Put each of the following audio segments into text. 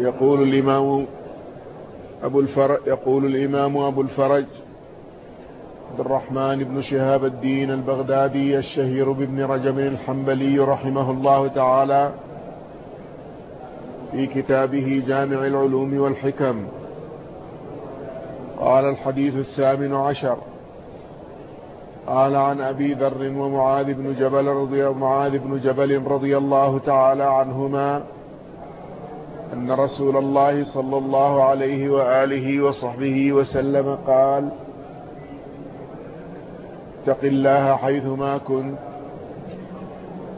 يقول الإمام أبو الفرج يقول الإمام أبو الفرج عبد الرحمن بن شهاب الدين البغدادي الشهير بابن رجب الحنبلي رحمه الله تعالى في كتابه جامع العلوم والحكم. قال الحديث الثامن عشر قال عن أبي ذر ومعاذ بن جبل رضي معاذ بن جبل رضي الله تعالى عنهما أن رسول الله صلى الله عليه وآله وصحبه وسلم قال اتق الله حيثما كنت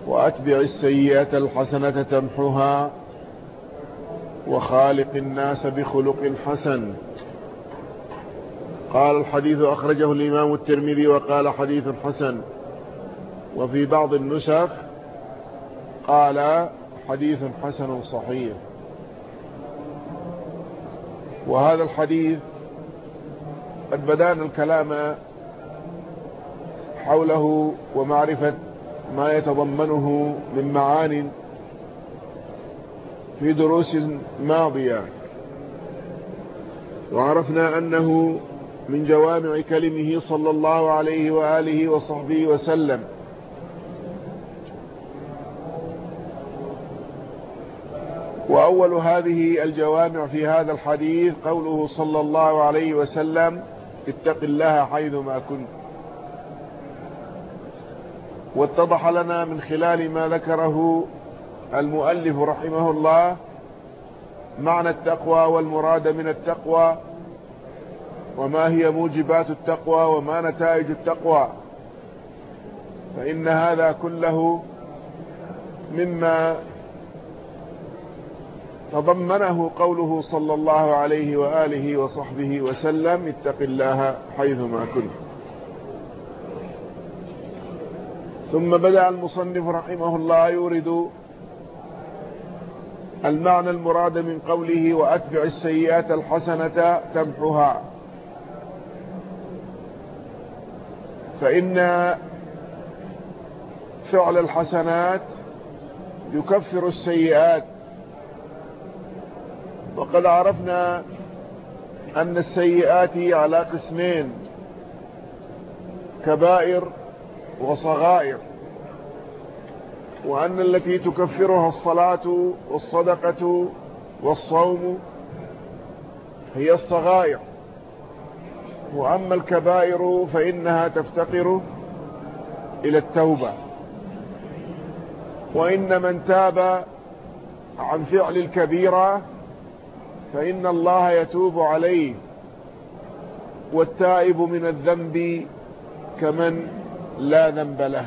وأتبع السيئة الحسنة تمحها وخالق الناس بخلق حسن. قال الحديث أخرجه الإمام الترمذي وقال حديث حسن. وفي بعض النسخ قال حديث حسن صحيح. وهذا الحديث قد بدأنا الكلام حوله ومعرفة ما يتضمنه من معان في دروس ماضية. وعرفنا أنه من جوامع كلمه صلى الله عليه وآله وصحبه وسلم. وأول هذه الجوامع في هذا الحديث قوله صلى الله عليه وسلم اتق الله حيثما كنت. واتضح لنا من خلال ما ذكره المؤلف رحمه الله معنى التقوى والمراد من التقوى وما هي موجبات التقوى وما نتائج التقوى. فإن هذا كله مما تضمنه قوله صلى الله عليه وآله وصحبه وسلم اتق الله حيثما كنت. ثم بدأ المصنف رحمه الله يورد المعنى المراد من قوله وأتبع السيئات الحسنة تمحها. فإن فعل الحسنات يكفر السيئات وقد عرفنا أن السيئات على قسمين كبائر وصغائر وأن التي تكفرها الصلاة والصدقة والصوم هي الصغائر. وأما الكبائر فإنها تفتقر إلى التوبة. وإن من تاب عن فعل الكبيرة فإن الله يتوب عليه والتائب من الذنب كمن لا ذنب له.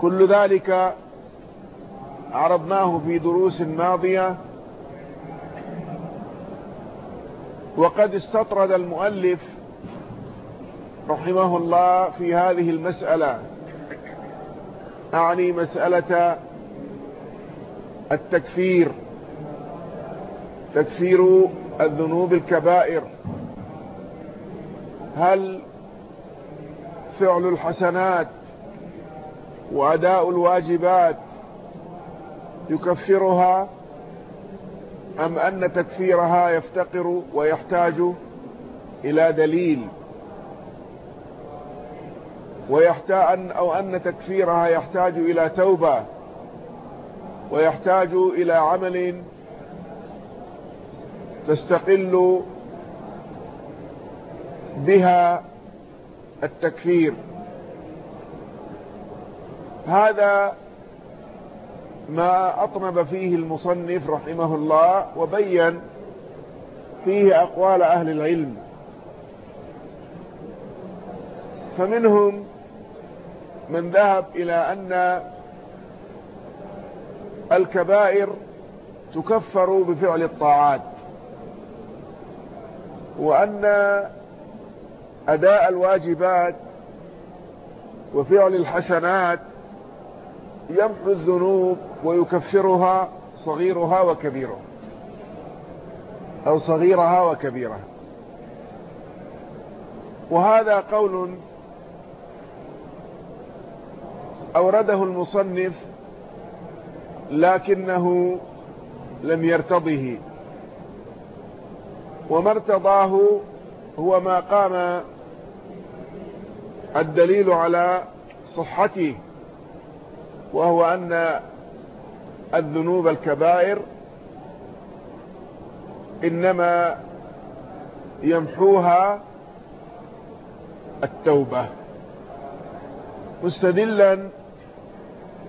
كل ذلك عرضناه في دروس ماضية. وقد استطرد المؤلف رحمه الله في هذه المسألة. أعني مسألة التكفير. تكفير الذنوب الكبائر. هل فعل الحسنات وأداء الواجبات يكفرها؟ أم أن تكفيرها يفتقر ويحتاج إلى دليل؟ ويحتاج أو أن تكفيرها يحتاج إلى توبة ويحتاج إلى عمل تستقل بها التكفير. هذا ما أطنب فيه المصنف رحمه الله وبين فيه أقوال أهل العلم. فمنهم من ذهب إلى أن الكبائر تكفر بفعل الطاعات. وأن أداء الواجبات وفعل الحسنات يمحو الذنوب ويكفرها صغيرها وكبيرها أو صغيرها وكبيرها. وهذا قول أورده المصنف لكنه لم يرتضه. وما ارتضاه هو ما قام الدليل على صحته وهو أن الذنوب الكبائر إنما يمحوها التوبة. مستدلا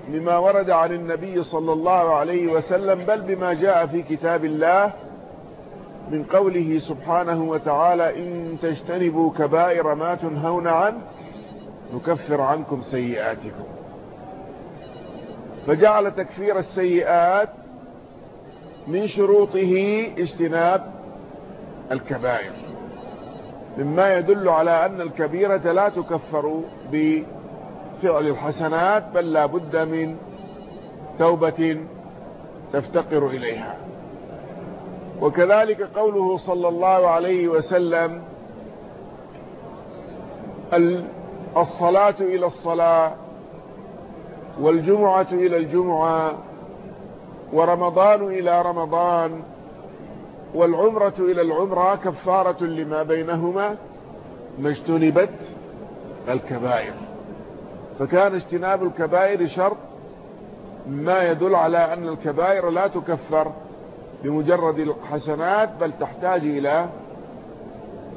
بما ورد عن النبي صلى الله عليه وسلم بل بما جاء في كتاب الله من قوله سبحانه وتعالى إن تجتنبوا كبائر ما تنهون عنه نكفر عنكم سيئاتكم. فجعل تكفير السيئات من شروطه اجتناب الكبائر. مما يدل على أن الكبيرة لا تكفر بفعل الحسنات بل لا بد من توبة تفتقر إليها. وكذلك قوله صلى الله عليه وسلم الصلاة إلى الصلاة والجمعة إلى الجمعة ورمضان إلى رمضان والعمرة إلى العمرة كفارة لما بينهما ما اجتنبت الكبائر. فكان اجتناب الكبائر شرط ما يدل على أن الكبائر لا تكفر. بمجرد الحسنات بل تحتاج إلى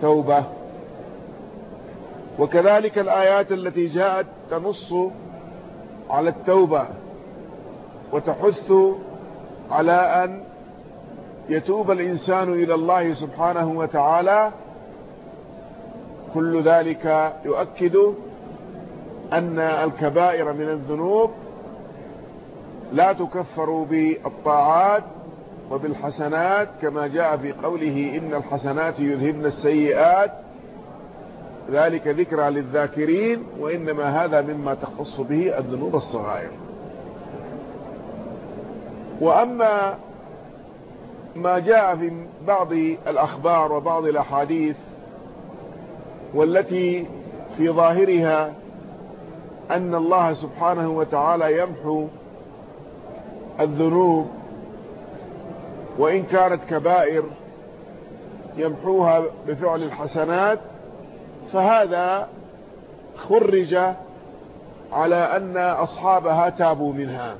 توبة. وكذلك الآيات التي جاءت تنص على التوبة وتحث على أن يتوب الإنسان إلى الله سبحانه وتعالى. كل ذلك يؤكد أن الكبائر من الذنوب لا تكفر بالطاعات. وبالحسنات كما جاء في قوله إن الحسنات يذهبن السيئات. ذلك ذكرى للذاكرين وإنما هذا مما تخص به الذنوب الصغائر. وأما ما جاء في بعض الأخبار وبعض الأحاديث والتي في ظاهرها أن الله سبحانه وتعالى يمحو الذنوب وإن كانت كبائر يمحوها بفعل الحسنات فهذا خرج على أن أصحابها تابوا منها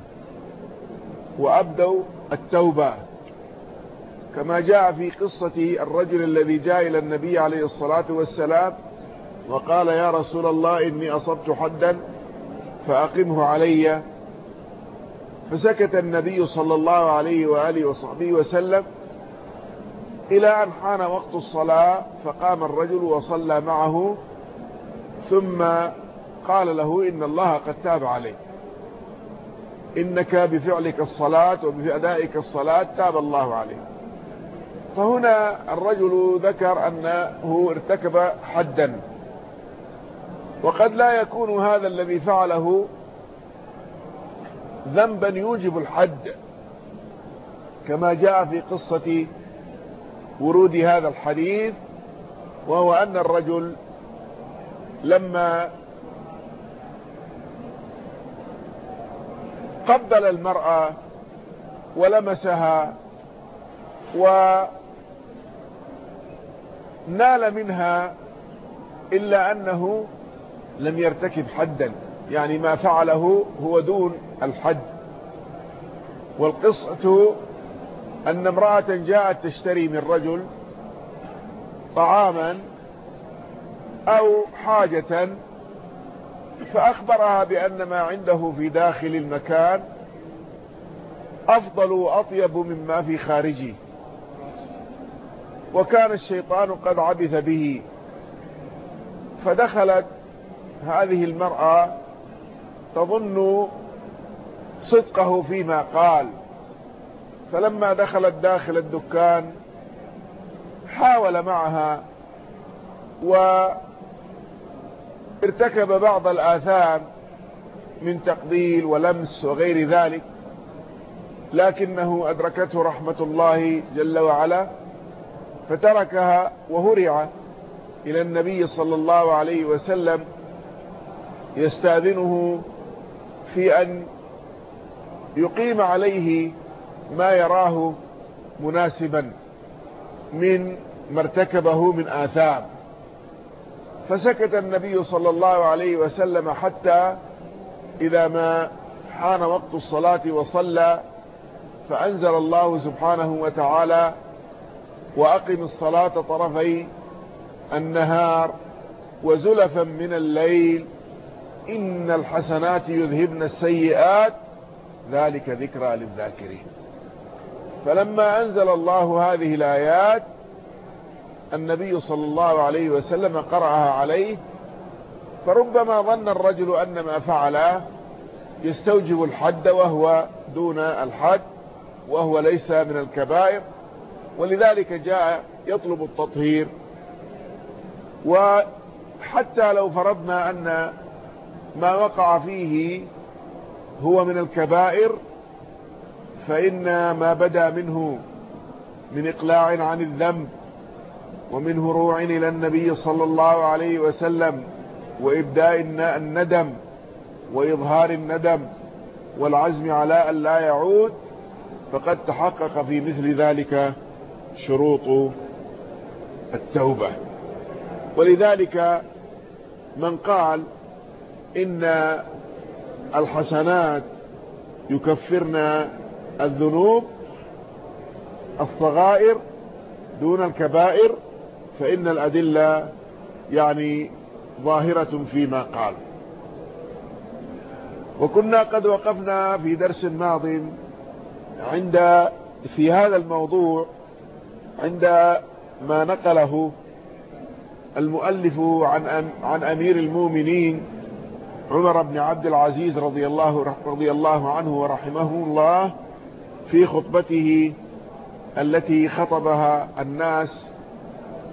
وأبدوا التوبة. كما جاء في قصة الرجل الذي جاء إلى النبي عليه الصلاة والسلام وقال يا رسول الله إني أصبت حدا فأقمه علي فسكت النبي صلى الله عليه وآله وصحبه وسلم إلى أن حان وقت الصلاة فقام الرجل وصلى معه ثم قال له إن الله قد تاب عليك. إنك بفعلك الصلاة وبأدائك الصلاة تاب الله عليك. فهنا الرجل ذكر أنه ارتكب حدا. وقد لا يكون هذا الذي فعله ذنبا يوجب الحد كما جاء في قصة ورود هذا الحديث وهو أن الرجل لما قبل المرأة ولمسها ونال منها إلا أنه لم يرتكب حدا يعني ما فعله هو دون الحد. والقصة أن امرأة جاءت تشتري من رجل طعاما أو حاجة فأخبرها بأن ما عنده في داخل المكان أفضل وأطيب مما في خارجه. وكان الشيطان قد عبث به فدخلت هذه المرأة تظن صدقه فيما قال. فلما دخلت داخل الدكان حاول معها وارتكب بعض الآثام من تقبيل ولمس وغير ذلك لكنه أدركته رحمة الله جل وعلا فتركها وهرع إلى النبي صلى الله عليه وسلم يستأذنه في أن يقيم عليه ما يراه مناسبا من ما ارتكبه من آثام. فسكت النبي صلى الله عليه وسلم حتى إذا ما حان وقت الصلاة وصلى فأنزل الله سبحانه وتعالى وأقم الصلاة طرفي النهار وزلفا من الليل إن الحسنات يذهبن السيئات ذلك ذكرى للذاكرين. فلما أنزل الله هذه الآيات النبي صلى الله عليه وسلم قرأها عليه فربما ظن الرجل أن ما فعله يستوجب الحد وهو دون الحد وهو ليس من الكبائر ولذلك جاء يطلب التطهير. وحتى لو فرضنا أن ما وقع فيه هو من الكبائر فإن ما بدا منه من إقلاع عن الذنب ومن هروع إلى النبي صلى الله عليه وسلم وإبداء الندم وإظهار الندم والعزم على أن لا يعود فقد تحقق في مثل ذلك شروط التوبة. ولذلك من قال إن الحسنات يكفرن الذنوب الصغائر دون الكبائر فإن الأدلة يعني ظاهرة فيما قال. وكنا قد وقفنا في درس ماض عند في هذا الموضوع عند ما نقله المؤلف عن عن أمير المؤمنين عمر بن عبد العزيز رضي الله رضي الله عنه ورحمه الله في خطبته التي خطبها الناس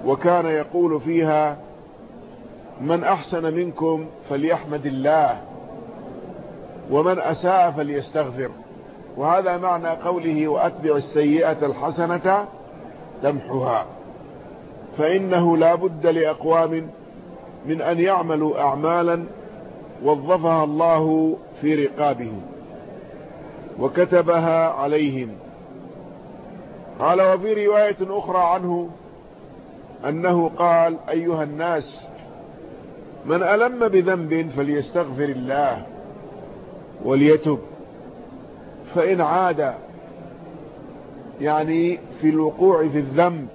وكان يقول فيها من أحسن منكم فليحمد الله ومن أساء فليستغفر وهذا معنى قوله وأتبع السيئة الحسنة تمحها فإنه لا بد لأقوام من أن يعملوا أعمالا وظفها الله في رقابهم وكتبها عليهم. قال وفي رواية أخرى عنه أنه قال أيها الناس من ألم بذنب فليستغفر الله وليتب فإن عاد يعني في الوقوع في الذنب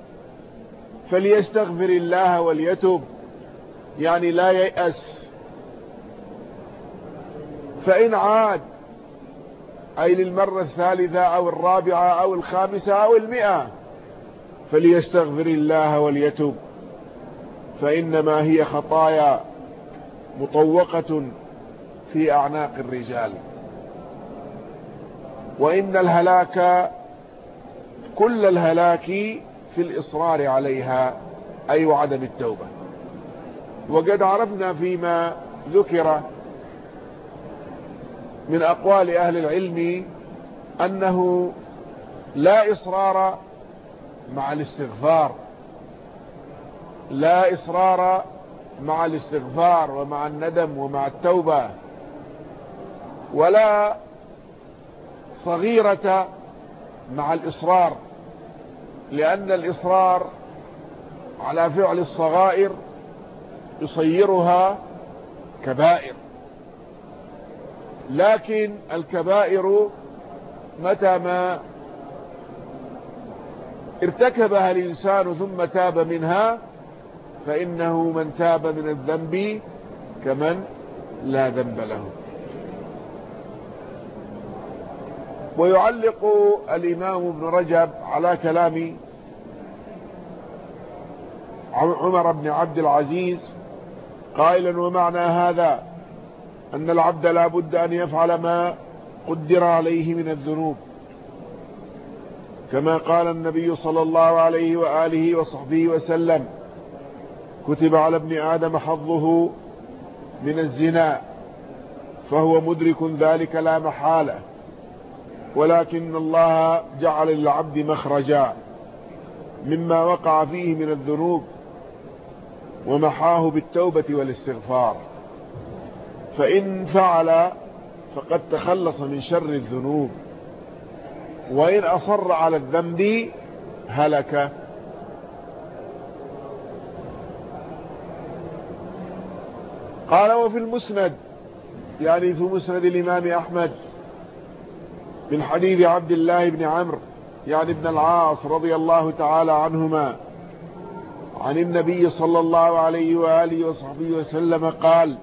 فليستغفر الله وليتب يعني لا ييأس فإن عاد أي للمرة الثالثة أو الرابعة أو الخامسة أو المئة فليستغفر الله وليتب فإنما هي خطايا مطوقة في أعناق الرجال. وإن الهلاك كل الهلاك في الإصرار عليها أي وعدم التوبة. وقد عرفنا فيما ذكر من أقوال أهل العلم أنه لا إصرار مع الاستغفار. لا إصرار مع الاستغفار ومع الندم ومع التوبة. ولا صغيرة مع الإصرار لأن الإصرار على فعل الصغائر يصيرها كبائر. لكن الكبائر متى ما ارتكبها الإنسان ثم تاب منها فإنه من تاب من الذنب كمن لا ذنب له. ويعلق الإمام ابن رجب على كلام عمر بن عبد العزيز قائلا ومعنى هذا؟ أن العبد لا بد أن يفعل ما قدر عليه من الذنوب. كما قال النبي صلى الله عليه وآله وصحبه وسلم كتب على ابن آدم حظه من الزنا فهو مدرك ذلك لا محالة. ولكن الله جعل للعبد مخرجا مما وقع فيه من الذنوب ومحاه بالتوبة والاستغفار. فإن فعل فقد تخلص من شر الذنوب. وإن أصر على الذنب هلك. قال وفي المسند يعني في مسند الإمام أحمد من حديث عبد الله بن عمرو يعني ابن العاص رضي الله تعالى عنهما عن النبي صلى الله عليه وآله وصحبه وسلم قال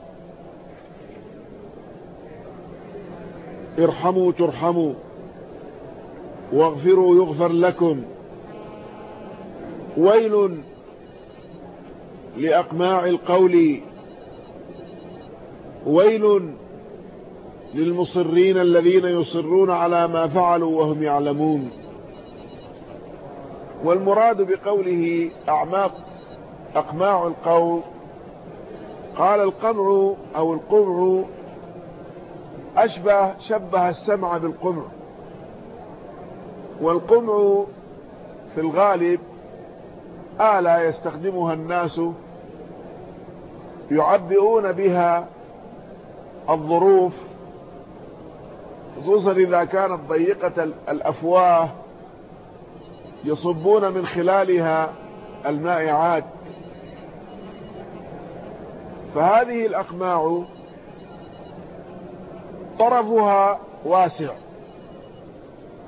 ارحموا ترحموا واغفروا يغفر لكم. ويل لأقماع القول. ويل للمصرين الذين يصرون على ما فعلوا وهم يعلمون. والمراد بقوله أعماق أقماع القول قال القمع أو القمع أشبه شبه السمع بالقمع. والقمع في الغالب آلة يستخدمها الناس يعبئون بها الظروف خصوصا إذا كانت ضيقة الأفواه يصبون من خلالها المائعات فهذه الأقماع طرفها واسع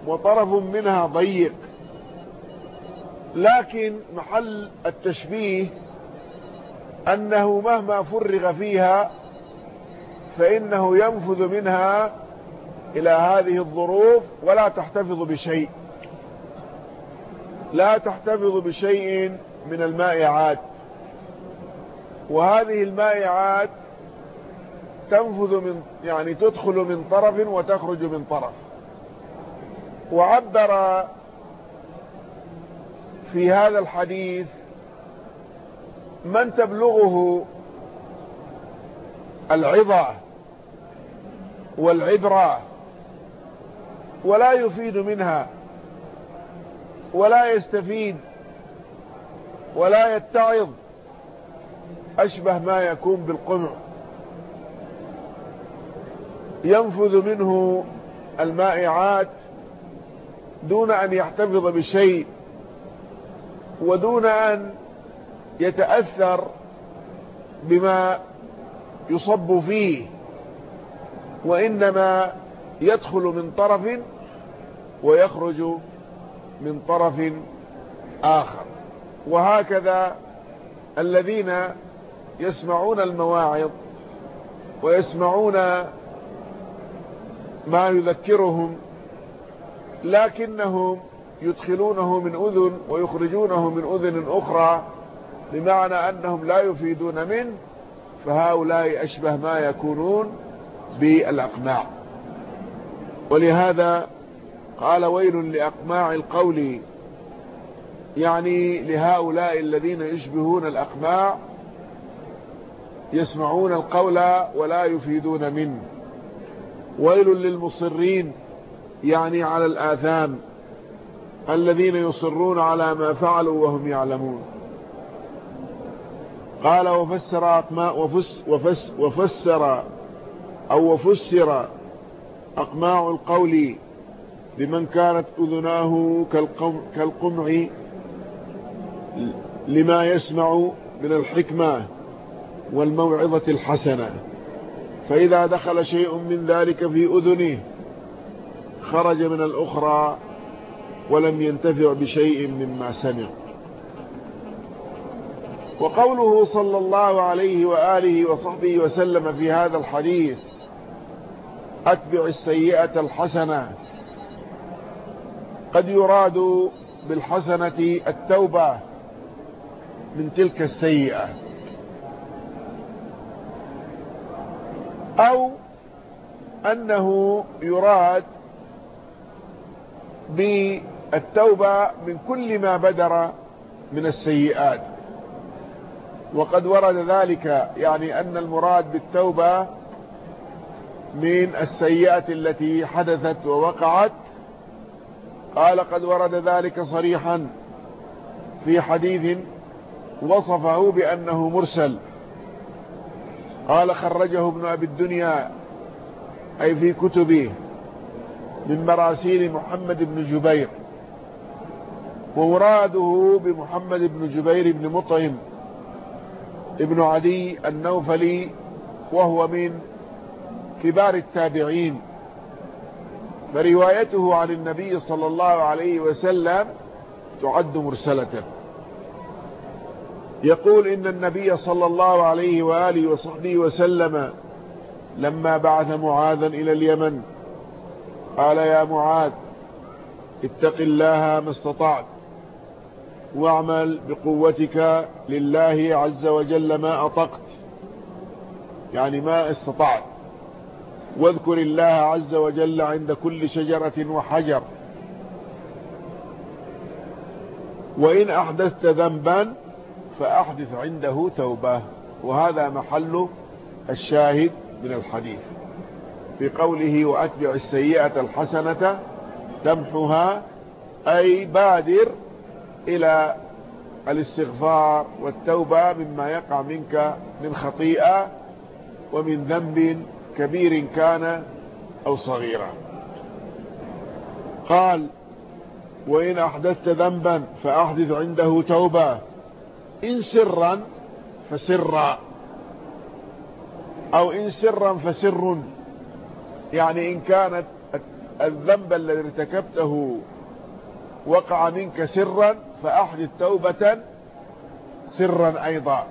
وطرف منها ضيق. لكن محل التشبيه أنه مهما فرغ فيها فإنه ينفذ منها إلى هذه الظروف ولا تحتفظ بشيء. لا تحتفظ بشيء من المائعات. وهذه المائعات تنفذ من يعني تدخل من طرف وتخرج من طرف. وعبر في هذا الحديث من تبلغه العظة والعبرة ولا يفيد منها ولا يستفيد ولا يتعظ أشبه ما يكون بالقمع. ينفذ منه المائعات دون أن يحتفظ بشيء ودون أن يتأثر بما يصب فيه وإنما يدخل من طرف ويخرج من طرف آخر. وهكذا الذين يسمعون المواعظ ويسمعون ما يذكرهم لكنهم يدخلونه من أذن ويخرجونه من أذن أخرى بمعنى أنهم لا يفيدون منه فهؤلاء أشبه ما يكونون بالأقماع ولهذا قال ويل لأقماع القول يعني لهؤلاء الذين يشبهون الأقماع يسمعون القول ولا يفيدون منه. ويل للمصرين يعني على الآثام الذين يصرون على ما فعلوا وهم يعلمون. قال وفسر أقماء وفس وفس وفسر أو وفسر أقماع القول لمن كانت أذناه كالقمع لما يسمع من الحكمة والموعظة الحسنة. فإذا دخل شيء من ذلك في أذنه خرج من الأخرى ولم ينتفع بشيء مما سمع. وقوله صلى الله عليه وآله وصحبه وسلم في هذا الحديث أتبع السيئة الحسنة. قد يراد بالحسنة التوبة من تلك السيئة. أو أنه يراد بالتوبة من كل ما بدر من السيئات. وقد ورد ذلك يعني أن المراد بالتوبة من السيئة التي حدثت ووقعت. قال قد ورد ذلك صريحا في حديث وصفه بأنه مرسل. قال خرجه ابن أبي الدنيا أي في كتبه من مراسيل محمد بن جبير ومراده بمحمد بن جبير بن مطعم ابن عدي النوفلي وهو من كبار التابعين. فروايته عن النبي صلى الله عليه وسلم تعد مرسلة. يقول إن النبي صلى الله عليه وآله وصحبه وسلم لما بعث معاذا إلى اليمن قال يا معاذ اتق الله ما استطعت واعمل بقوتك لله عز وجل ما أطقت يعني ما استطعت. واذكر الله عز وجل عند كل شجرة وحجر. وإن أحدثت ذنبا فأحدث عنده توبة. وهذا محل الشاهد من الحديث. في قوله وأتبع السيئة الحسنة تمحها أي بادر إلى الاستغفار والتوبة مما يقع منك من خطيئة ومن ذنب كبير كان أو صغيرا قال وإن أحدثت ذنبا فأحدث عنده توبة. إن سرا فسرا. أو إن سرا فسر. يعني إن كانت الذنب الذي ارتكبته وقع منك سرا فأحدث توبة سرا أيضا.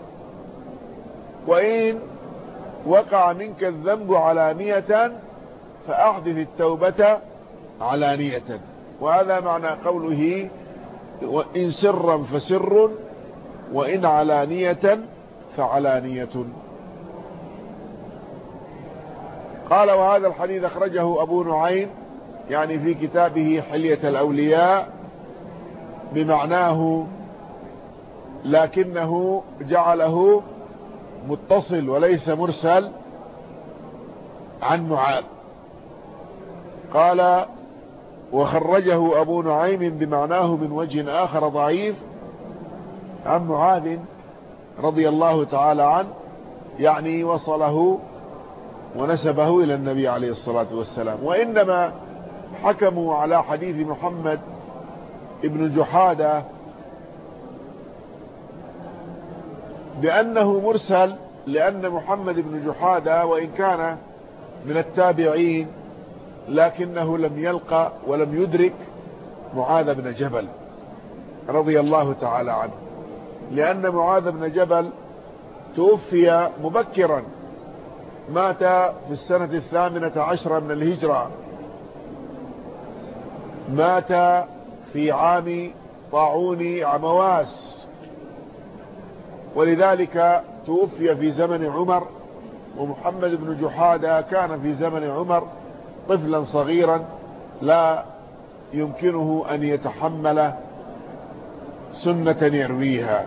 وإن وقع منك الذنب علانية فأحدث التوبة علانية. وهذا معنى قوله وإن سرا فسر. وإن علانية فعلانية. قال وهذا الحديث أخرجه أبو نعيم يعني في كتابه حلية الأولياء بمعناه لكنه جعله متصل وليس مرسل عن معاذ قال وخرجه أبو نعيم بمعناه من وجه آخر ضعيف عن معاذ رضي الله تعالى عنه يعني وصله ونسبه إلى النبي عليه الصلاة والسلام. وإنما حكموا على حديث محمد ابن جحادة بأنه مرسل لأن محمد بن جحادة وإن كان من التابعين لكنه لم يلقى ولم يدرك معاذ بن جبل رضي الله تعالى عنه. لأن معاذ بن جبل توفي مبكرا. مات في السنة الثامنة عشرة من الهجرة. مات في عام طاعون عمواس. ولذلك توفي في زمن عمر ومحمد بن جحادة كان في زمن عمر طفلا صغيرا لا يمكنه أن يتحمل سنة يرويها.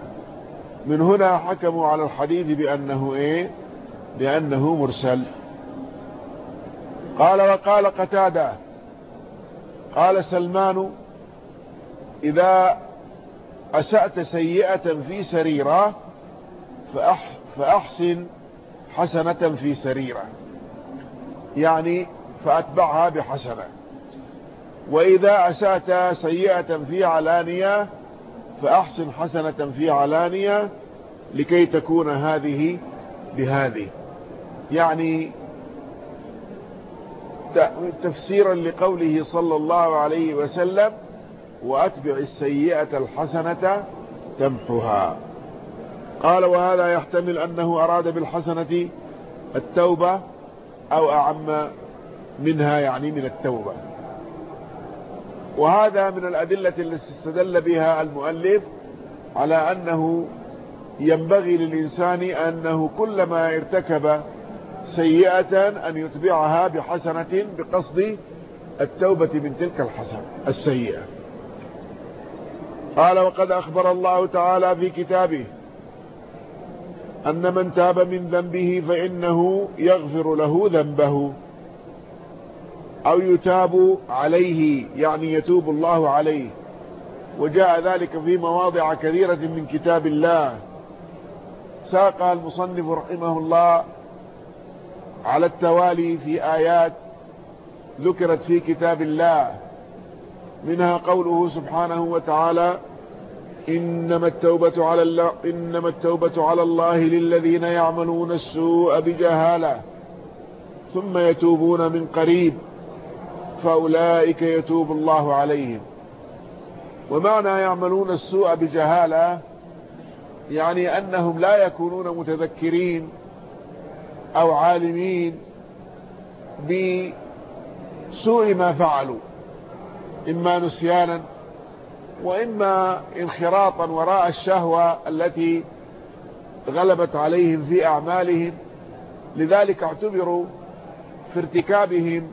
من هنا حكموا على الحديث بأنه إيه؟ بأنه مرسل. قال وقال قتادة قال سلمان إذا أسأت سيئة في سريرة فأح فأحسن حسنة في سريرة. يعني فأتبعها بحسنة. وإذا أسأت سيئة في علانية فأحسن حسنة في علانية لكي تكون هذه بهذه. يعني تفسيرا لقوله صلى الله عليه وسلم وأتبع السيئة الحسنة تمحها. قال وهذا يحتمل أنه أراد بالحسنة التوبة أو أعم منها يعني من التوبة. وهذا من الأدلة التي استدل بها المؤلف على أنه ينبغي للإنسان أنه كلما ارتكب سيئة أن يتبعها بحسنة بقصد التوبة من تلك الحسنة السيئة. قال وقد أخبر الله تعالى في كتابه أن من تاب من ذنبه فإنه يغفر له ذنبه. أو يتاب عليه يعني يتوب الله عليه. وجاء ذلك في مواضع كثيرة من كتاب الله. ساق المصنف رحمه الله على التوالي في آيات ذكرت في كتاب الله. منها قوله سبحانه وتعالى إنما التوبة على الله إنما التوبة على الله للذين يعملون السوء بجهالة ثم يتوبون من قريب. فأولئك يتوب الله عليهم. ومعنى يعملون السوء بجهالة يعني أنهم لا يكونون متذكرين أو عالمين بسوء ما فعلوا إما نسيانا وإما انخراطا وراء الشهوة التي غلبت عليهم في أعمالهم. لذلك اعتبروا في ارتكابهم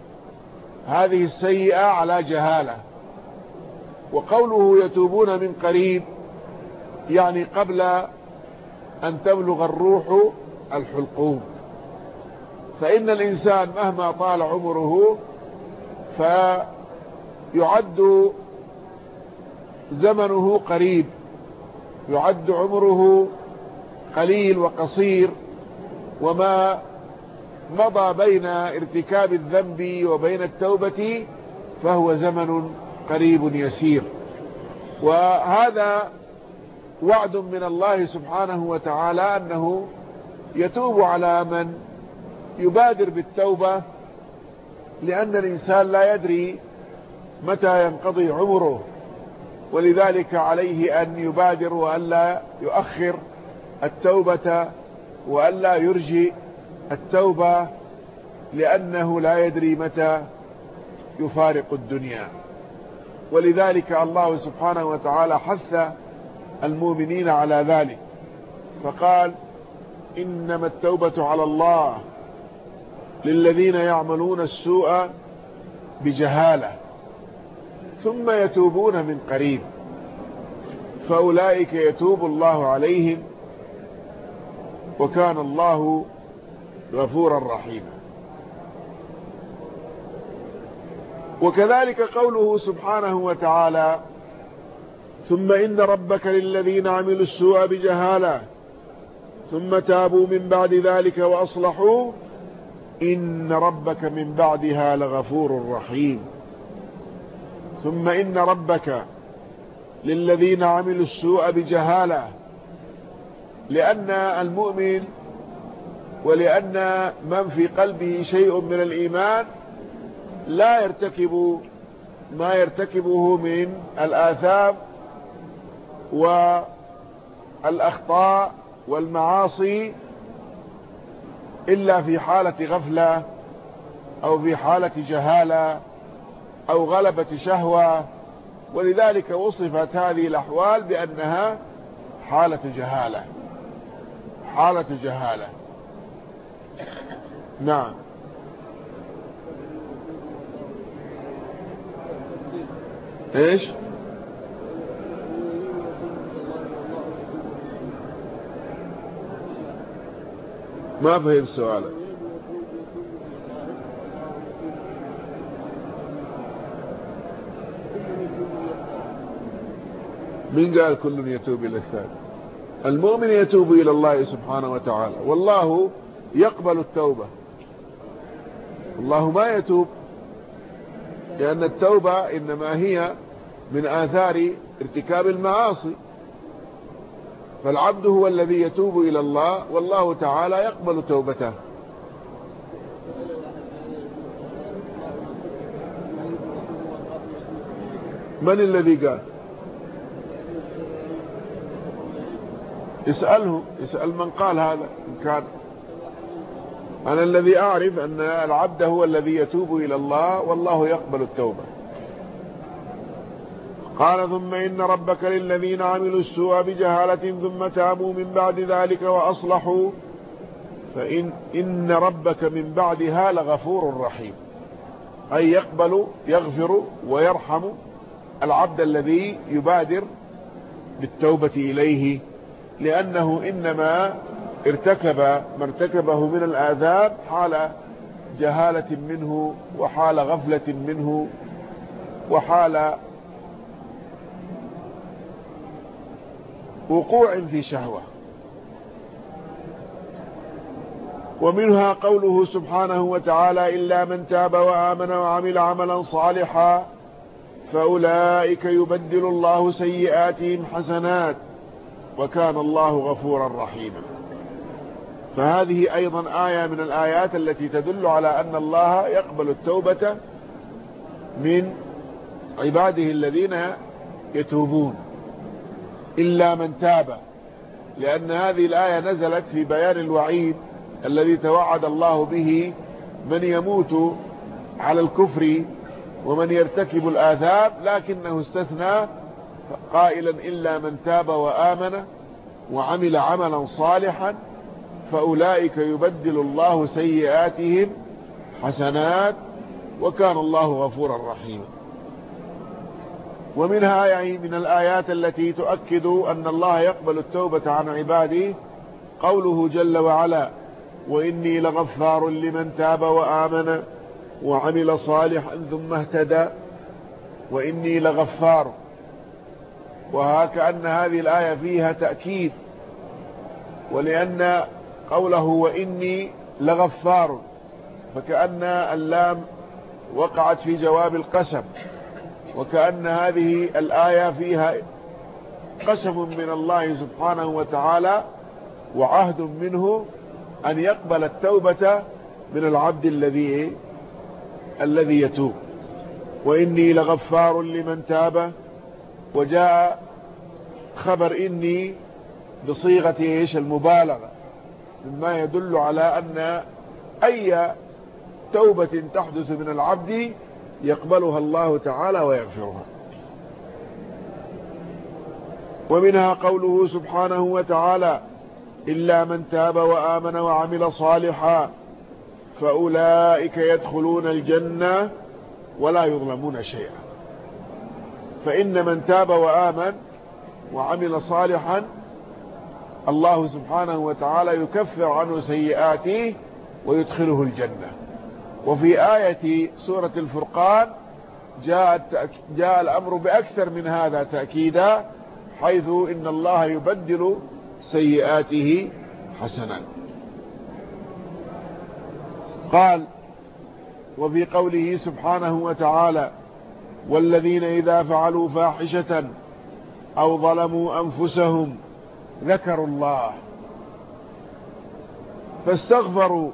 هذه السيئة على جهالة. وقوله يتوبون من قريب يعني قبل أن تبلغ الروح الحلقوم. فإن الإنسان مهما طال عمره فيعد زمنه قريب يعد عمره قليل وقصير وما مضى بين ارتكاب الذنب وبين التوبة فهو زمن قريب يسير. وهذا وعد من الله سبحانه وتعالى أنه يتوب على من يبادر بالتوبة لأن الإنسان لا يدري متى ينقضي عمره. ولذلك عليه أن يبادر وألا يؤخر التوبة وألا يرجي التوبة لأنه لا يدري متى يفارق الدنيا. ولذلك الله سبحانه وتعالى حث المؤمنين على ذلك. فقال إنما التوبة على الله للذين يعملون السوء بجهالة ثم يتوبون من قريب. فأولئك يتوب الله عليهم وكان الله غفورا رحيما. وكذلك قوله سبحانه وتعالى ثم إن ربك للذين عملوا السوء بجهالة ثم تابوا من بعد ذلك وأصلحوا إن ربك من بعدها لغفور رحيم. ثم إن ربك للذين عملوا السوء بجهالة لأن المؤمن ولأن من في قلبه شيء من الإيمان لا يرتكب ما يرتكبه من الآثام والأخطاء والمعاصي إلا في حالة غفلة أو في حالة جهالة أو غلبة شهوة. ولذلك وصفت هذه الأحوال بأنها حالة جهالة حالة جهالة. نعم. إيش؟ ما فهم سؤالك. من قال كل يتوب إلى الثاني؟ المؤمن يتوب إلى الله سبحانه وتعالى والله يقبل التوبة. الله ما يتوب لأن التوبة إنما هي من آثار ارتكاب المعاصي. فالعبد هو الذي يتوب إلى الله والله تعالى يقبل توبته. من الذي قال؟ اسأله اسأل من قال هذا إن كان أنا الذي أعرف أن العبد هو الذي يتوب إلى الله والله يقبل التوبة. قال ثم إن ربك للذين عملوا السوء بجهالة ثم تابوا من بعد ذلك وأصلحوا فإن إن ربك من بعدها لغفور رحيم. أي يقبل يغفر ويرحم العبد الذي يبادر بالتوبة إليه لأنه إنما ارتكب ما ارتكبه من الآذاب حال جهالة منه وحال غفلة منه وحال وقوع في شهوة. ومنها قوله سبحانه وتعالى إلا من تاب وآمن وعمل عملا صالحا فأولئك يبدل الله سيئاتهم حسنات وكان الله غفورا رحيما. فهذه أيضا آية من الآيات التي تدل على أن الله يقبل التوبة من عباده الذين يتوبون. إلا من تاب. لأن هذه الآية نزلت في بيان الوعيد الذي توعد الله به من يموت على الكفر ومن يرتكب الآثام لكنه استثنى قائلا إلا من تاب وآمن وعمل عملا صالحا فأولئك يبدل الله سيئاتهم حسنات وكان الله غفورا رحيما. ومنها يعني من الآيات التي تؤكد أن الله يقبل التوبة عن عباده قوله جل وعلا وإني لغفار لمن تاب وآمن وعمل صالحا ثم اهتدى وإني لغفار. وهكأن هذه الآية فيها تأكيد ولأن قوله وإني لغفار فكأن اللام وقعت في جواب القسم وكأن هذه الآية فيها قسم من الله سبحانه وتعالى وعهد منه أن يقبل التوبة من العبد الذي الذي يتوب. وإني لغفار لمن تاب وجاء خبر إني بصيغة إيش؟ المبالغة. مما يدل على أن أي توبة تحدث من العبد يقبلها الله تعالى ويغفرها. ومنها قوله سبحانه وتعالى إلا من تاب وآمن وعمل صالحا فأولئك يدخلون الجنة ولا يظلمون شيئا. فإن من تاب وآمن وعمل صالحا الله سبحانه وتعالى يكفر عنه سيئاته ويدخله الجنة. وفي آية سورة الفرقان جاء, جاء الأمر بأكثر من هذا تأكيدا حيث إن الله يبدل سيئاته حسنات قال وفي قوله سبحانه وتعالى والذين إذا فعلوا فاحشة أو ظلموا أنفسهم ذكروا الله. فاستغفروا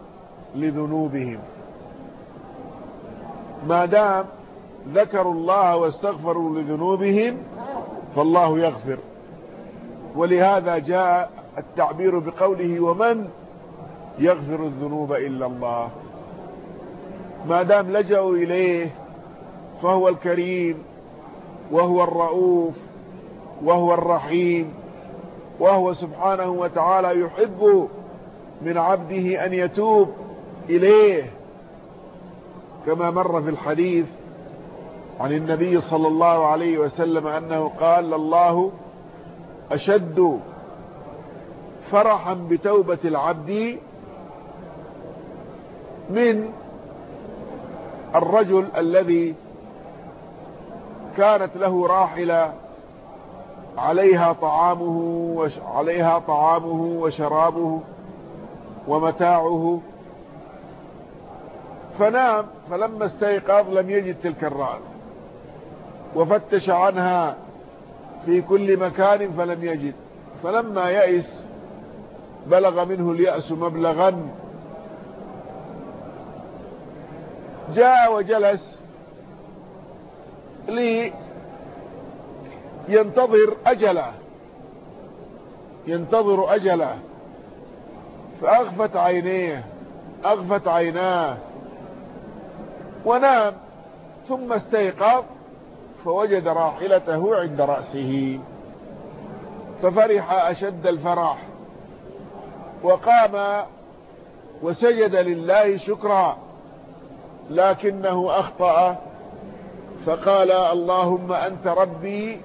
لذنوبهم. ما دام ذكروا الله واستغفروا لذنوبهم فالله يغفر. ولهذا جاء التعبير بقوله ومن يغفر الذنوب إلا الله؟ ما دام لجأوا إليه فهو الكريم وهو الرؤوف وهو الرحيم وهو سبحانه وتعالى يحب من عبده أن يتوب إليه كما مر في الحديث عن النبي صلى الله عليه وسلم أنه قال الله أشد فرحا بتوبة العبد من الرجل الذي كانت له راحلة عليها طعامه وش عليها طعامه وشرابه ومتاعه. فنام فلما استيقظ لم يجد تلك الرعد وفتش عنها في كل مكان فلم يجد. فلما يئس بلغ منه اليأس مبلغا. جاء وجلس لينتظر أجله. ينتظر أجله. فأغفت عينيه أغفت عيناه. ونام ثم استيقظ فوجد راحلته عند رأسه. ففرح أشد الفرح. وقام وسجد لله شكرا. لكنه أخطأ. فقال اللهم أنت ربي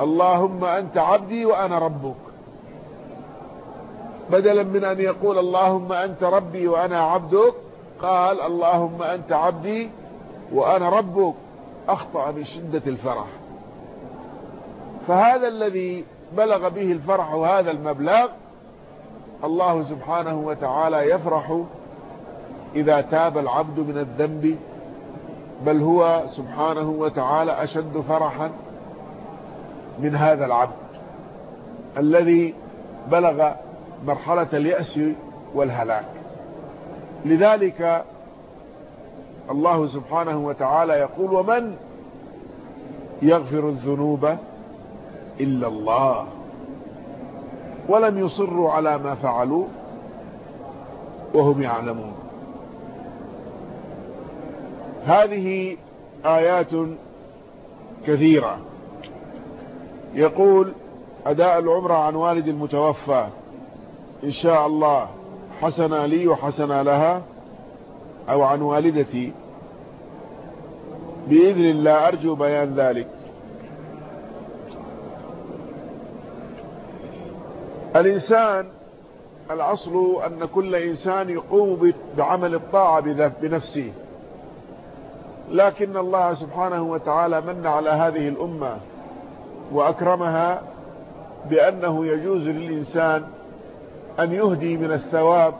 اللهم أنت عبدي وأنا ربك. بدلا من أن يقول اللهم أنت ربي وأنا عبدك قال اللهم أنت عبدي وأنا ربك أخطأ من شدة الفرح. فهذا الذي بلغ به الفرح هذا المبلغ الله سبحانه وتعالى يفرح إذا تاب العبد من الذنب بل هو سبحانه وتعالى أشد فرحا. من هذا العبد الذي بلغ مرحلة اليأس والهلاك. لذلك الله سبحانه وتعالى يقول ومن يغفر الذنوب إلا الله؟ ولم يصروا على ما فعلوا وهم يعلمون. هذه آيات كثيرة. يقول أداء العمرة عن والد المتوفى إن شاء الله حسن لي وحسن لها أو عن والدتي بإذن الله أرجو بيان ذلك. الإنسان الأصل أن كل إنسان يقوم بعمل الطاعة بنفسه. لكن الله سبحانه وتعالى من على هذه الأمة. وأكرمها بأنه يجوز للإنسان أن يهدي من الثواب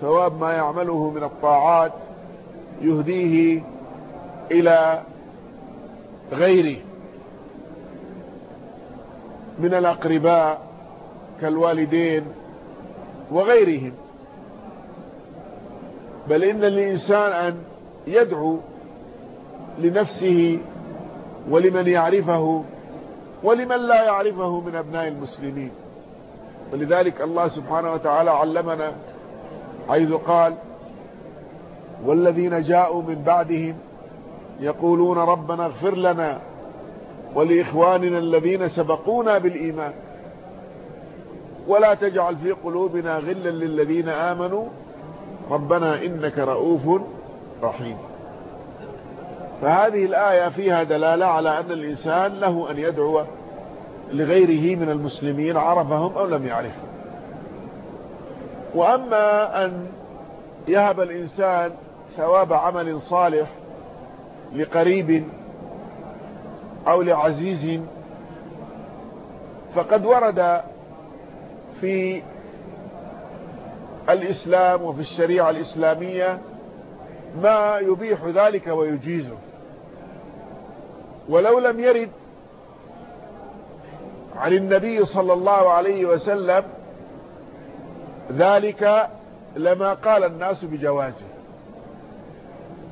ثواب ما يعمله من الطاعات يهديه إلى غيره من الأقرباء كالوالدين وغيرهم. بل إن الإنسان أن يدعو لنفسه ولمن يعرفه ولمن لا يعرفه من أبناء المسلمين. ولذلك الله سبحانه وتعالى علمنا حيث قال والذين جاءوا من بعدهم يقولون ربنا اغفر لنا ولإخواننا الذين سبقونا بالإيمان. ولا تجعل في قلوبنا غلا للذين آمنوا. ربنا إنك رؤوف رحيم. فهذه الآية فيها دلالة على أن الإنسان له أن يدعو لغيره من المسلمين عرفهم أو لم يعرفهم. وأما أن يهب الإنسان ثواب عمل صالح لقريب أو لعزيز فقد ورد في الإسلام وفي الشريعة الإسلامية ما يبيح ذلك ويجيزه. ولو لم يرد عن النبي صلى الله عليه وسلم ذلك لما قال الناس بجوازه.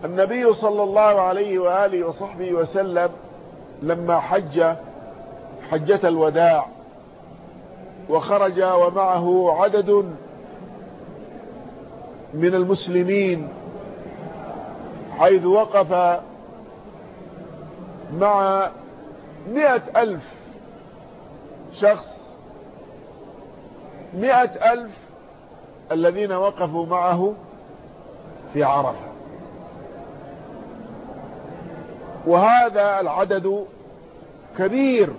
النبي صلى الله عليه وآله وصحبه وسلم لما حج حجة الوداع وخرج ومعه عدد من المسلمين حيث وقف مع مئة ألف شخص. مئة ألف الذين وقفوا معه في عرفة. وهذا العدد كبير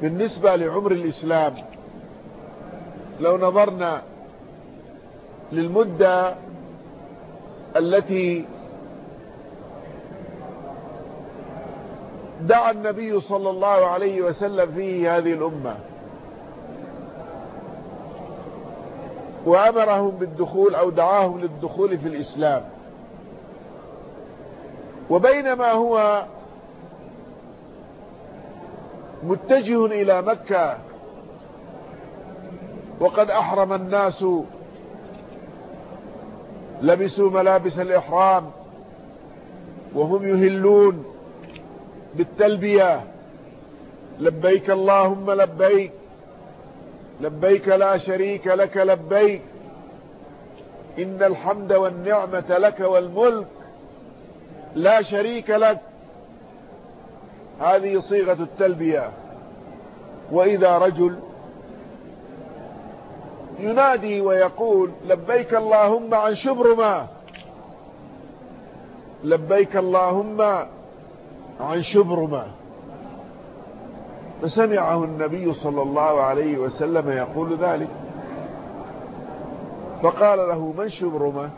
بالنسبة لعمر الإسلام. لو نظرنا للمدة التي دعا النبي صلى الله عليه وسلم فيه هذه الأمة. وأمرهم بالدخول أو دعاهم للدخول في الإسلام. وبينما هو متجه إلى مكة وقد أحرم الناس لبسوا ملابس الإحرام وهم يهلون بالتلبية. لبيك اللهم لبيك. لبيك لا شريك لك لبيك. إن الحمد والنعمة لك والملك لا شريك لك. هذه صيغة التلبية. وإذا رجل ينادي ويقول لبيك اللهم عن شبرما لبيك اللهم عن شبرما فسمعه النبي صلى الله عليه وسلم يقول ذلك. فقال له من شبرما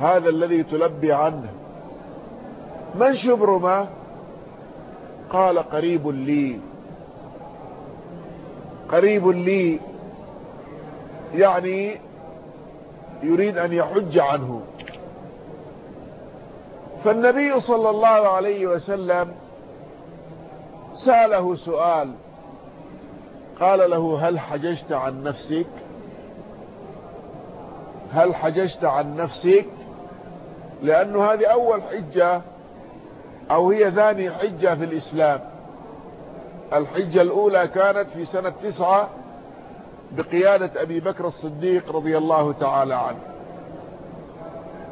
هذا الذي تلبي عنه. من شبرما قال قريب لي. قريب لي يعني يريد أن يحج عنه. فالنبي صلى الله عليه وسلم سأله سؤال قال له هل حججت عن نفسك؟ هل حججت عن نفسك؟ لأنه هذه أول حجة أو هي ثاني حجة في الإسلام. الحجة الأولى كانت في سنة تسعة بقيادة أبي بكر الصديق رضي الله تعالى عنه.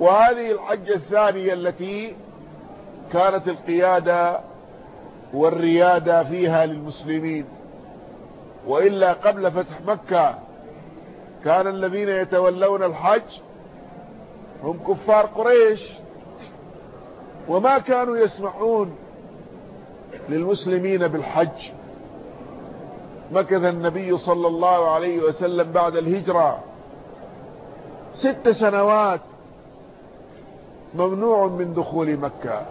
وهذه الحجة الثانية التي كانت القيادة والريادة فيها للمسلمين. وإلا قبل فتح مكة كان الذين يتولون الحج هم كفار قريش. وما كانوا يسمحون للمسلمين بالحج. مكث النبي صلى الله عليه وسلم بعد الهجرة ست سنوات. ممنوع من دخول مكة.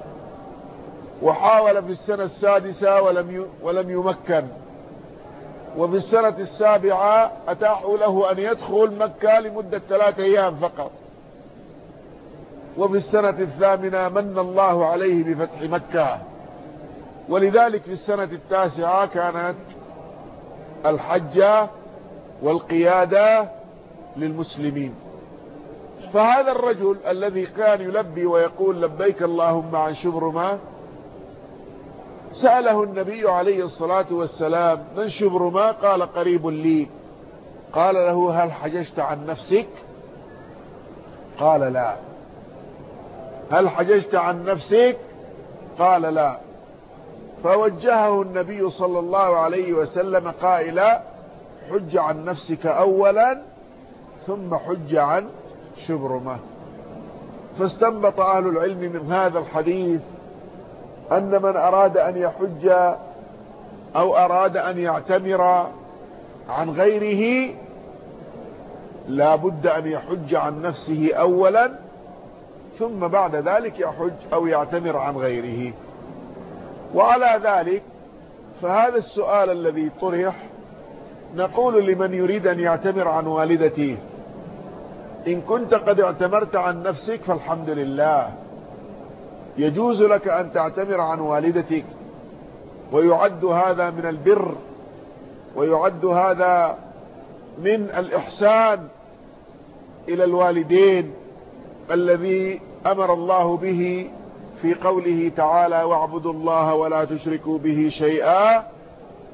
وحاول في السنة السادسة ولم ولم يمكن. وفي السنة السابعة أتاحوا له أن يدخل مكة لمدة ثلاثة أيام فقط. وفي السنة الثامنة من الله عليه بفتح مكة. ولذلك في السنة التاسعة كانت الحجة والقيادة للمسلمين. فهذا الرجل الذي كان يلبي ويقول لبيك اللهم عن شبرمة سأله النبي عليه الصلاة والسلام من شبرمة قال قريب لي. قال له هل حججت عن نفسك؟ قال لا. هل حججت عن نفسك؟ قال لا. فوجهه النبي صلى الله عليه وسلم قائلا حج عن نفسك أولا ثم حج عن شبرمة فاستنبط أهل العلم من هذا الحديث أن من أراد أن يحج أو أراد أن يعتمر عن غيره لا بد أن يحج عن نفسه أولا ثم بعد ذلك يحج أو يعتمر عن غيره. وعلى ذلك فهذا السؤال الذي طرح نقول لمن يريد أن يعتمر عن والدته. إن كنت قد اعتمرت عن نفسك فالحمد لله. يجوز لك أن تعتمر عن والدتك. ويعد هذا من البر. ويعد هذا من الإحسان إلى الوالدين الذي أمر الله به في قوله تعالى واعبدوا الله ولا تشركوا به شيئا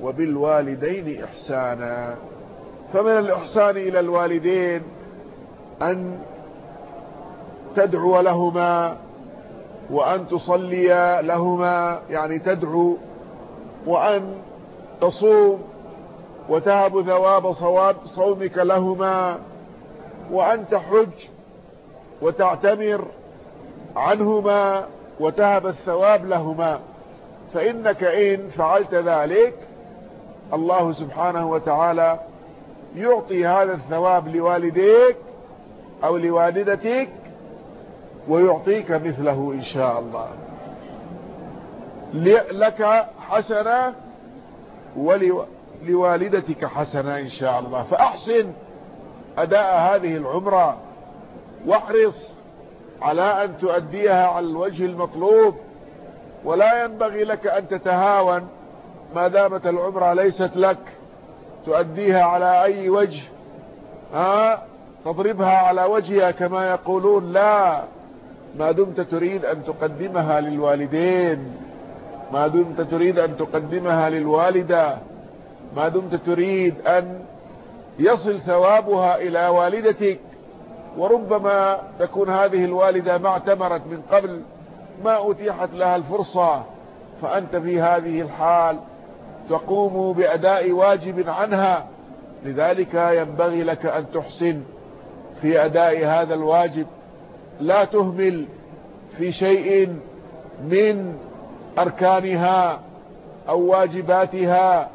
وبالوالدين إحسانا. فمن الإحسان إلى الوالدين أن تدعو لهما وأن تصلي لهما يعني تدعو وأن تصوم وتهب ثواب صواب صومك لهما وأن تحج وتعتمر عنهما وتهب الثواب لهما. فإنك إن فعلت ذلك الله سبحانه وتعالى يعطي هذا الثواب لوالديك أو لوالدتك ويعطيك مثله إن شاء الله. لك حسنة ولوالدتك حسنة إن شاء الله. فأحسن أداء هذه العمرة واحرص على أن تؤديها على الوجه المطلوب. ولا ينبغي لك أن تتهاون. ما دامت العمرة ليست لك تؤديها على أي وجه. ها؟ تضربها على وجهها كما يقولون لا. ما دمت تريد أن تقدمها للوالدين. ما دمت تريد أن تقدمها للوالدة. ما دمت تريد أن يصل ثوابها إلى والدتك. وربما تكون هذه الوالدة ما اعتمرت من قبل ما أتيحت لها الفرصة. فأنت في هذه الحال تقوم بأداء واجب عنها. لذلك ينبغي لك أن تحسن. في أداء هذا الواجب لا تهمل في شيء من أركانها أو واجباتها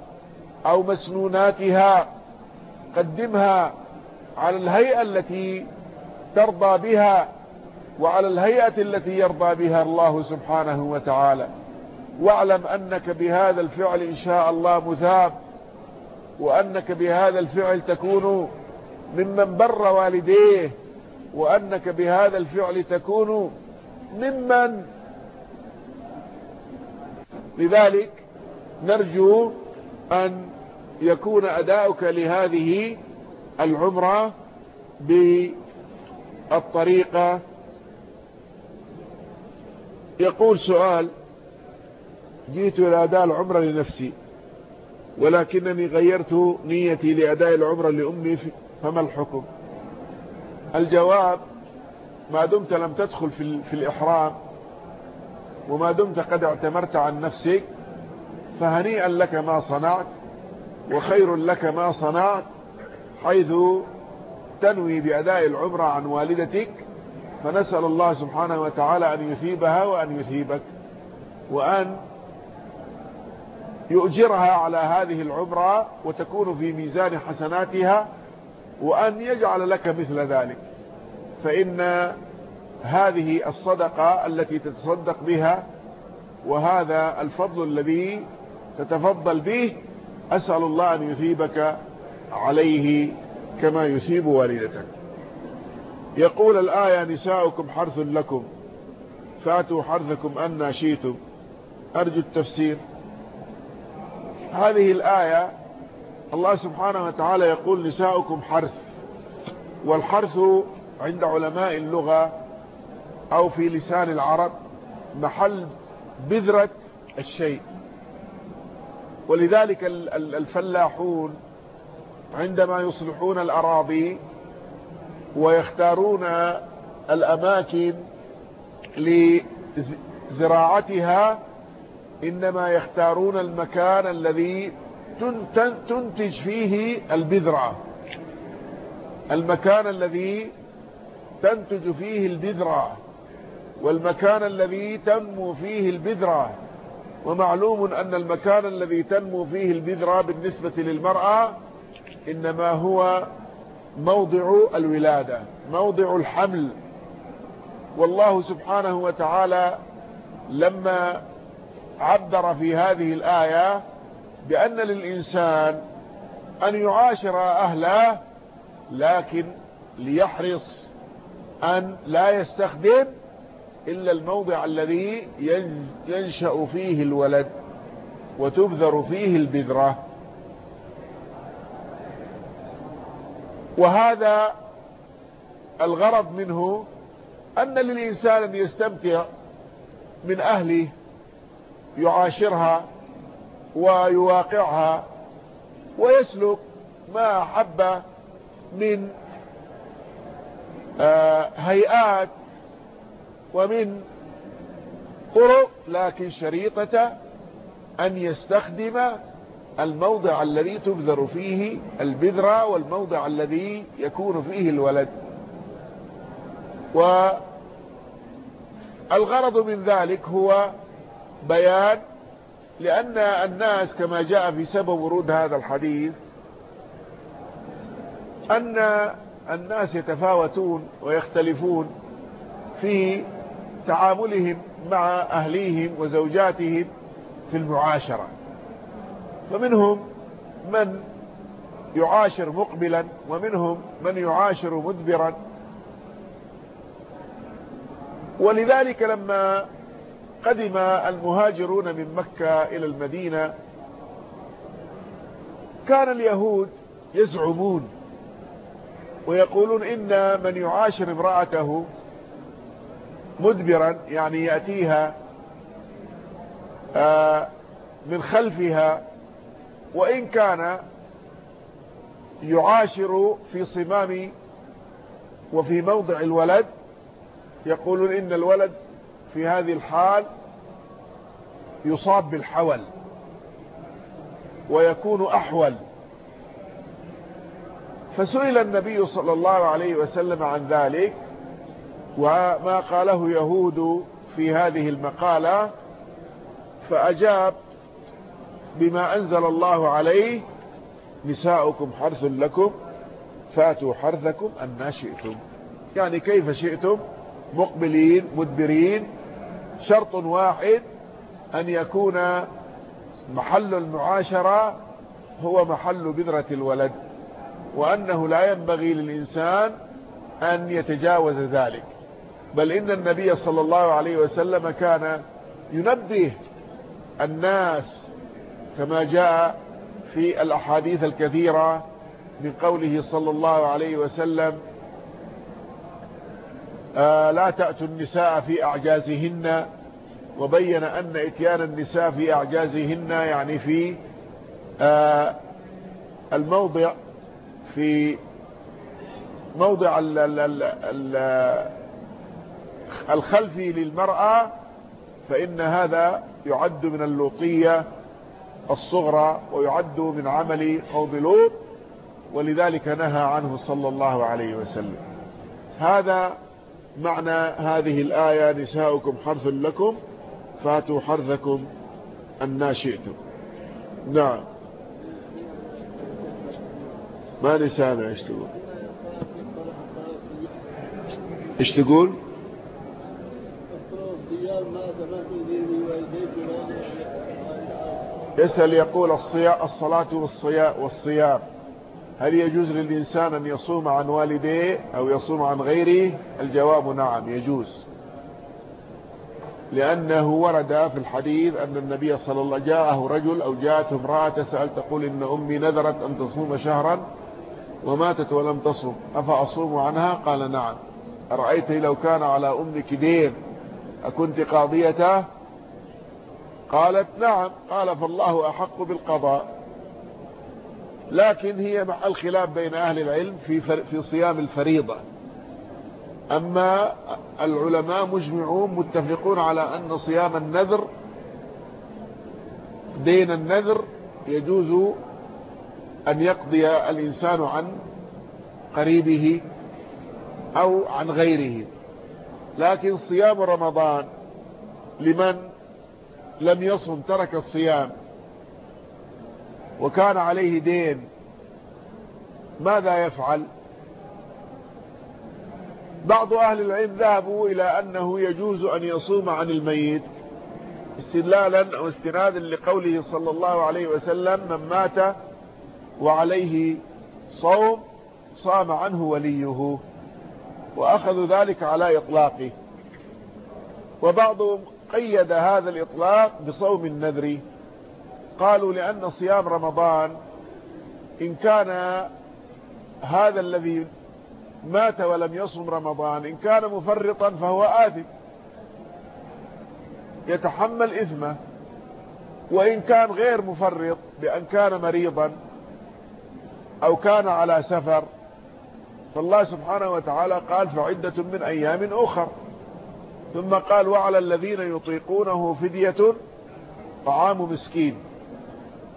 أو مسنوناتها. قدمها على الهيئة التي ترضى بها وعلى الهيئة التي يرضى بها الله سبحانه وتعالى. واعلم أنك بهذا الفعل إن شاء الله مثاب وأنك بهذا الفعل تكون ممن بر والديه وأنك بهذا الفعل تكون ممن. لذلك نرجو أن يكون أداؤك لهذه العمرة بالطريقة. يقول سؤال جئت إلى أداء العمرة لنفسي ولكنني غيرت نيتي لأداء العمرة لأمي فما الحكم؟ الجواب ما دمت لم تدخل في, في الإحرام وما دمت قد اعتمرت عن نفسك فهنيئا لك ما صنعت وخير لك ما صنعت حيث تنوي بأداء العمرة عن والدتك فنسأل الله سبحانه وتعالى أن يثيبها وأن يثيبك وأن يؤجرها على هذه العمرة وتكون في ميزان حسناتها وأن يجعل لك مثل ذلك. فإن هذه الصدقة التي تتصدق بها وهذا الفضل الذي تتفضل به أسأل الله أن يثيبك عليه كما يثيب والدتك. يقول الآية نساؤكم حرث لكم فاتوا حرثكم أن شئتم. أرجو التفسير. هذه الآية الله سبحانه وتعالى يقول نساؤكم حرث والحرث عند علماء اللغة أو في لسان العرب محل بذرة الشيء. ولذلك الفلاحون عندما يصلحون الأراضي ويختارون الأماكن لزراعتها إنما يختارون المكان الذي تنتج فيه البذرة. المكان الذي تنتج فيه البذرة والمكان الذي تنمو فيه البذرة. ومعلوم أن المكان الذي تنمو فيه البذرة بالنسبة للمرأة إنما هو موضع الولادة موضع الحمل. والله سبحانه وتعالى لما عبر في هذه الآية بأن للإنسان أن يعاشر أهله لكن ليحرص أن لا يستخدم إلا الموضع الذي ينشأ فيه الولد وتبذر فيه البذرة. وهذا الغرض منه أن للإنسان أن يستمتع من أهله يعاشرها ويواقعها ويسلك ما أحب من آه، هيئات ومن طرق لكن شريطة أن يستخدم الموضع الذي تبذر فيه البذرة والموضع الذي يكون فيه الولد. والغرض من ذلك هو بيان لأن الناس كما جاء في سبب ورود هذا الحديث أن الناس يتفاوتون ويختلفون في تعاملهم مع أهليهم وزوجاتهم في المعاشرة. فمنهم من يعاشر مقبلا ومنهم من يعاشر مدبرا. ولذلك لما قدم المهاجرون من مكة إلى المدينة. كان اليهود يزعمون ويقولون إن من يعاشر امرأته مدبرا يعني يأتيها آه، من خلفها وإن كان يعاشر في صمام وفي موضع الولد يقولون إن الولد في هذه الحال يصاب بالحول ويكون أحول. فسئل النبي صلى الله عليه وسلم عن ذلك وما قاله يهود في هذه المقالة فأجاب بما أنزل الله عليه نساؤكم حرث لكم فاتوا حرثكم أن شئتم. يعني كيف شئتم؟ مقبلين مدبرين شرط واحد أن يكون محل المعاشرة هو محل بذرة الولد وأنه لا ينبغي للإنسان أن يتجاوز ذلك. بل إن النبي صلى الله عليه وسلم كان ينبه الناس كما جاء في الأحاديث الكثيرة من قوله صلى الله عليه وسلم لا تأتوا النساء في أعجازهن وبين أن إتيان النساء في أعجازهن يعني في آه الموضع في موضع ال ال ال ال الخلفي للمرأة فإن هذا يعد من اللوطية الصغرى ويعد من عمل قوم لوط ولذلك نهى عنه صلى الله عليه وسلم. هذا معنى هذه الآية نساؤكم حرث لكم فاتوا حرثكم أن شئتم. نعم. ما نسانا إيش تقول؟ إيش تقول؟ يسأل يقول الصلاة والصيام. هل يجوز للإنسان أن يصوم عن والديه أو يصوم عن غيره؟ الجواب نعم يجوز. لأنه ورد في الحديث أن النبي صلى الله عليه وسلم جاءه رجل أو جاءته امرأة تسأل تقول إن أمي نذرت أن تصوم شهرا وماتت ولم تصم أفأصوم عنها؟ قال نعم. أرأيت لو كان على أمك دين أكنت قاضيته؟ قالت نعم. قال فالله أحق بالقضاء. لكن هي مع الخلاف بين أهل العلم في, في صيام الفريضة. أما العلماء مجمعون متفقون على أن صيام النذر دين النذر يجوز أن يقضي الإنسان عن قريبه أو عن غيره. لكن صيام رمضان لمن لم يصم ترك الصيام وكان عليه دين ماذا يفعل؟ بعض أهل العلم ذهبوا إلى أنه يجوز أن يصوم عن الميت استدلالا أو استنادا لقوله صلى الله عليه وسلم من مات وعليه صوم صام عنه وليه. وأخذوا ذلك على إطلاقه. وبعضهم قيد هذا الإطلاق بصوم النذر. قالوا لأن صيام رمضان إن كان هذا الذي مات ولم يصم رمضان إن كان مفرطا فهو آثم. يتحمل إثمه. وإن كان غير مفرط بأن كان مريضا أو كان على سفر فالله سبحانه وتعالى قال فعدة من أيام أخر. ثم قال وعلى الذين يطيقونه فدية طعام مسكين.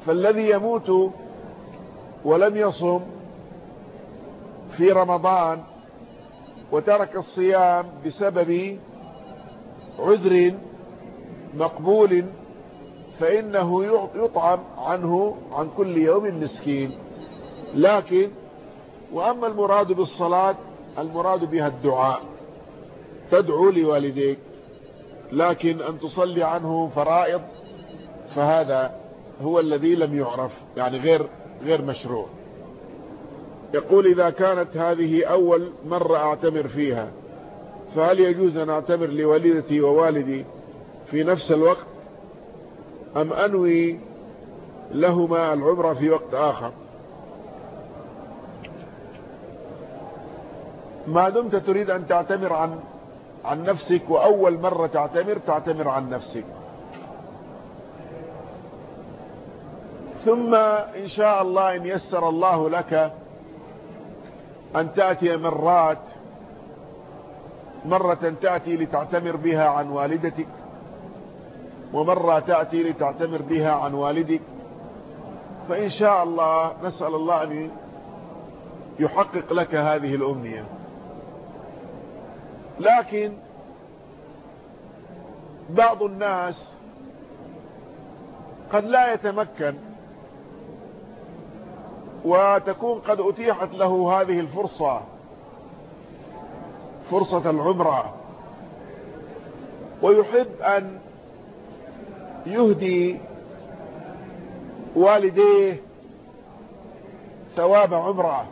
فالذي يموت ولم يصم في رمضان وترك الصيام بسبب عذر مقبول فإنه يطعم عنه عن كل يوم مسكين. لكن وأما المراد بالصلاة المراد بها الدعاء. تدعو لوالديك لكن أن تصلي عنه فرائض فهذا هو الذي لم يعرف يعني غير غير مشروع. يقول إذا كانت هذه أول مرة أعتمر فيها فهل يجوز أن أعتمر لوالدتي ووالدي في نفس الوقت؟ أم أنوي لهما العمرة في وقت آخر؟ ما دمت تريد أن تعتمر عن عن نفسك وأول مرة تعتمر تعتمر عن نفسك. ثم إن شاء الله إن يسر الله لك أن تأتي مرات مرة تأتي لتعتمر بها عن والدتك ومرة تأتي لتعتمر بها عن والدك فإن شاء الله نسأل الله أن يحقق لك هذه الأمنية. لكن بعض الناس قد لا يتمكن وتكون قد أتيحت له هذه الفرصة فرصة العمرة. ويحب أن يهدي والديه ثواب عمرة.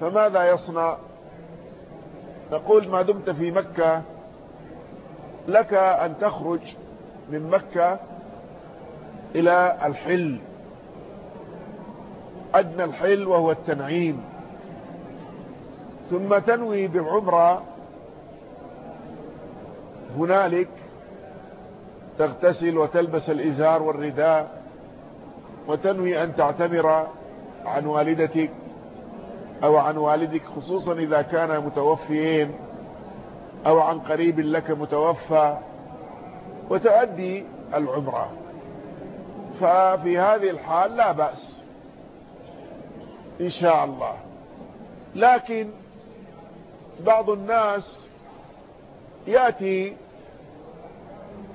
فماذا يصنع؟ نقول ما دمت في مكة لك أن تخرج من مكة إلى الحل. أدنى الحل وهو التنعيم. ثم تنوي بالعمرة. هنالك تغتسل وتلبس الإزار والرداء. وتنوي أن تعتمر عن والدتك أو عن والدك خصوصا إذا كان متوفيين أو عن قريب لك متوفى. وتؤدي العمرة. ففي هذه الحال لا بأس. إن شاء الله. لكن بعض الناس يأتي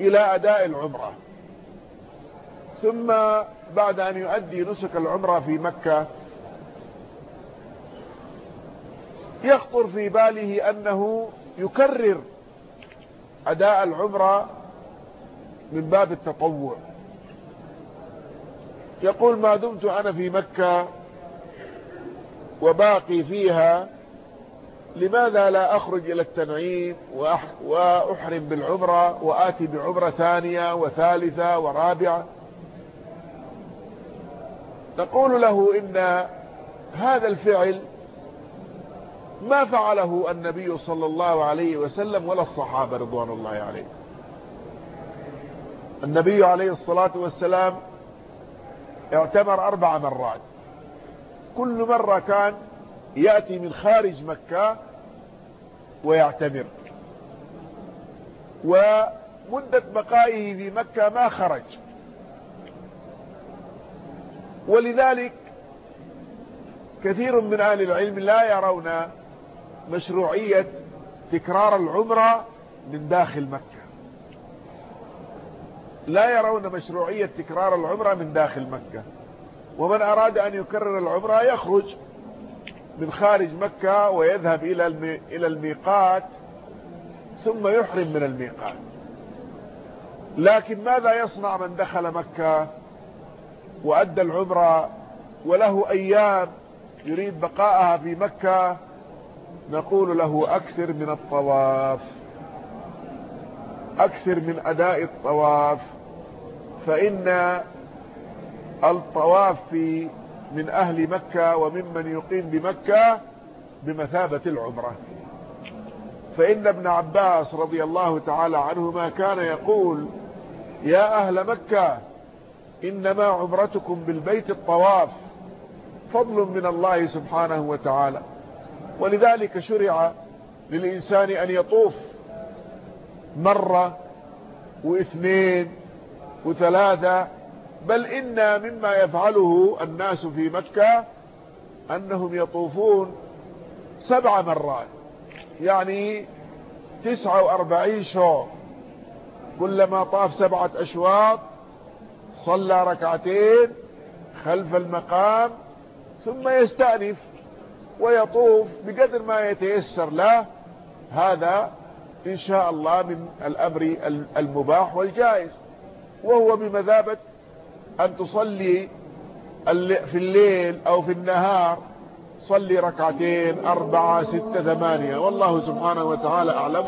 إلى أداء العمرة. ثم بعد أن يؤدي نسك العمرة في مكة يخطر في باله أنه يكرر أداء العمرة من باب التطوع. يقول ما دمت أنا في مكة وباقي فيها لماذا لا أخرج إلى التنعيم وأحرم بالعمرة وآتي بعمرة ثانية وثالثة ورابعة؟ نقول له إن هذا الفعل ما فعله النبي صلى الله عليه وسلم ولا الصحابة رضوان الله عليه. النبي عليه الصلاة والسلام اعتمر أربع مرات. كل مرة كان يأتي من خارج مكة ويعتمر. ومدة بقائه في مكة ما خرج. ولذلك كثير من أهل العلم لا يرون مشروعية تكرار العمرة من داخل مكة. لا يرون مشروعية تكرار العمرة من داخل مكة. ومن أراد أن يكرر العمرة يخرج من خارج مكة ويذهب إلى إلى الميقات ثم يحرم من الميقات. لكن ماذا يصنع من دخل مكة وأدى العمرة وله أيام يريد بقاءها في مكة؟ نقول له أكثر من الطواف. أكثر من أداء الطواف. فإن الطواف من أهل مكة وممن يقيم بمكة بمثابة العمرة. فإن ابن عباس رضي الله تعالى عنهما كان يقول يا أهل مكة إنما عمرتكم بالبيت الطواف فضل من الله سبحانه وتعالى. ولذلك شرع للإنسان أن يطوف مرة واثنين وثلاثة بل إن مما يفعله الناس في مكة أنهم يطوفون سبع مرات يعني تسعة وأربعين شوط. كلما طاف سبعة أشواط صلى ركعتين خلف المقام ثم يستأنف ويطوف بقدر ما يتيسر له. هذا إن شاء الله من الأمر المباح والجائز وهو بمثابة أن تصلي في الليل أو في النهار صلي ركعتين أربعة ستة ثمانية. والله سبحانه وتعالى أعلم.